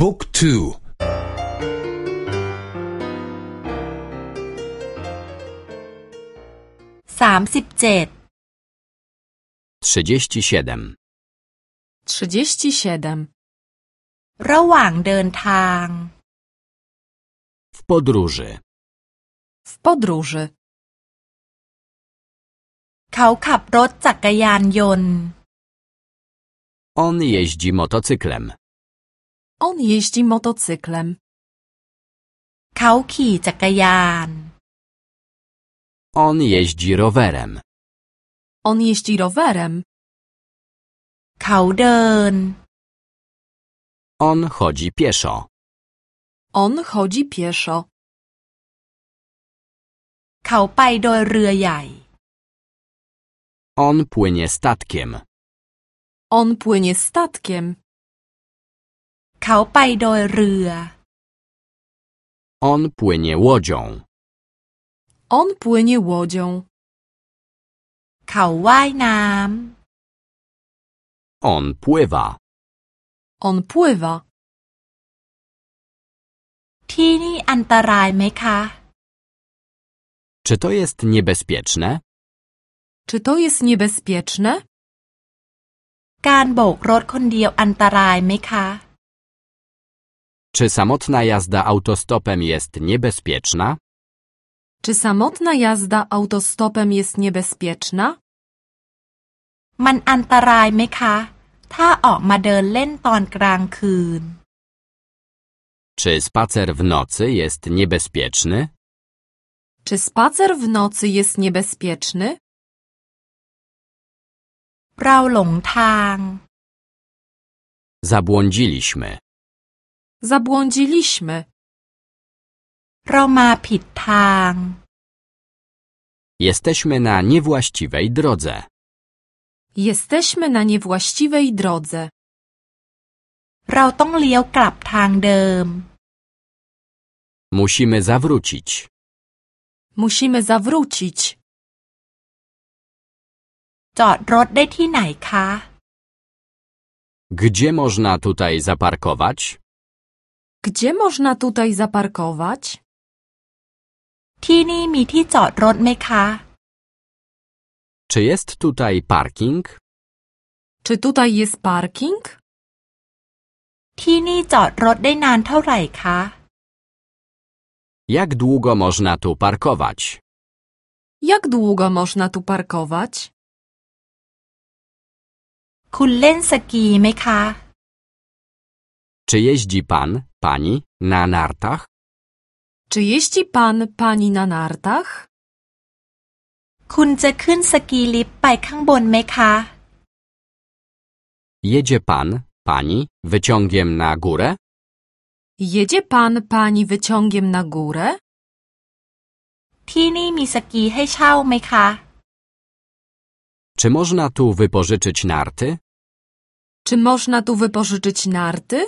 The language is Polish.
บุ๊กทู สามสิบเจ็ด 37. 37. ระหว่างเดินทาง W podróży. W podróży. เขาขับรถจักรยานยนต์ On jeździ motocyklem. On jeździ motocyklem. เขาขี่จักรยาน On jeździ rowerem. On jeździ rowerem. เขาเดิน On chodzi pieszo. On chodzi pieszo. เขาไปโดยเรือใหญ่ On płynie statkiem. On płynie statkiem. เขาไปโดยเรือ On płynie łodzią. On płynie łodzią. เขาว่ายน้ On pływa. On pływa. ำที่นี่อันตรายไหมคะ Czy to jest niebezpieczne? Czy to jest niebezpieczne? การโบกรถคนเดียวอันตรายไหมคะ Czy samotna jazda autostopem jest niebezpieczna? Czy samotna jazda autostopem jest niebezpieczna? มันอันตรายไหมคะ ถ้าออกมาเดินเล่นตอนกลางคืน Czy spacer w nocy jest niebezpieczny? Czy spacer w nocy jest niebezpieczny? เราหลงทาง Zabłądziliśmy. Zabłądziliśmy. เรามาผิดทาง Jesteśmy na niewłaściwej drodze. Jesteśmy na niewłaściwej drodze. เราต้องเลี้ยวกลับทางเดิม Musimy zawrócić. Musimy zawrócić. จอดรถได้ที่ไหนคะ Gdzie można tutaj zaparkować? Gdzie można tutaj zaparkować? ที่นี่มีที่จอดรถไหมคะ Czy jest tutaj parking? Czy tutaj jest parking? ที่นี่จอดรถได้นานเท่าไหร่คะ Jak długo można tu parkować? Jak długo można tu parkować? คุณเล่นสกีไหมคะ Czy jeździ pan, pani na nartach? Czy jeździ pan, pani na nartach? คุณจะขึ้นสกีลิฟต์ไปข้างบนไหมคะ Jedzie pan, pani wyciągiem na górę? Jedzie pan, pani wyciągiem na górę? ที่นี่มีสกีให้เช่าไหมคะ Czy można tu wypożyczyć narty? Czy można tu wypożyczyć narty?